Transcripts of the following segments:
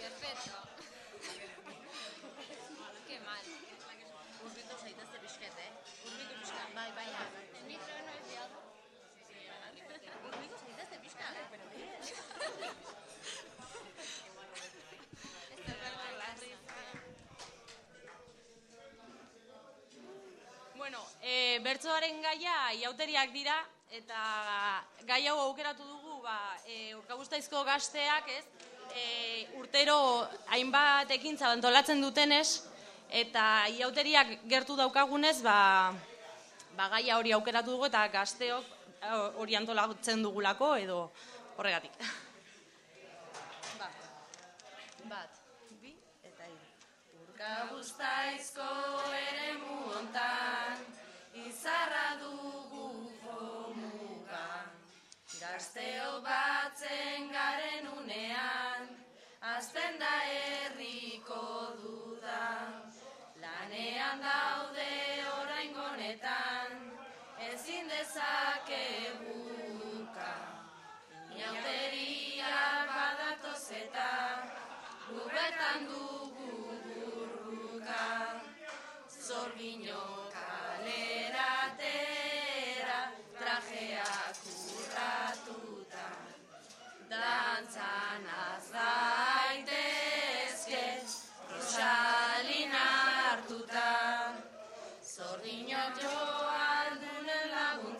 perfecto. Ke mal. Urbitu zaitez de bizket, eh? Urbitu bizket. Bai, bai, bai. Ni trueno ez diago. Urbitu zaitez de bizket. Eh, pero bien. Esto es Bueno, e, bertsoaren gaia iauteriak dira eta gai hau aukeratu dugu ba e, gazteak, ez? E, urtero hainbat ekintza antolatzen dutenez, eta iauteriak gertu daukagunez, ba, ba, gaia hori aukeratu dugu, eta gazteok e, hori antolatzen dugulako, edo horregatik. Bat, bat, bi, eta hiru. Urkabuztaizko ere muontan, izarra azten da herriko dudan. Lanean daude orain gonetan, ezin dezake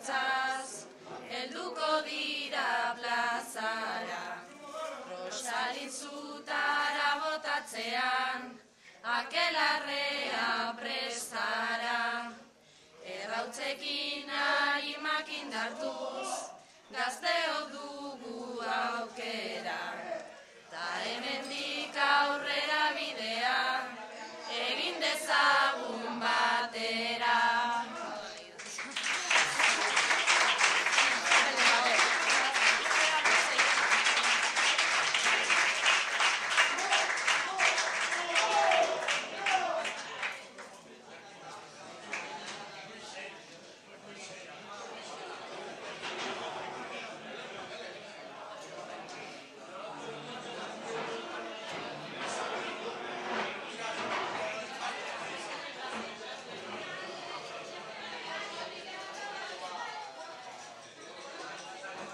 laguntzaz, helduko dira plazara. Rosalin zutara botatzean, akelarrea prestara. Errautzekin arimak indartuz, gazteo dugu aukera.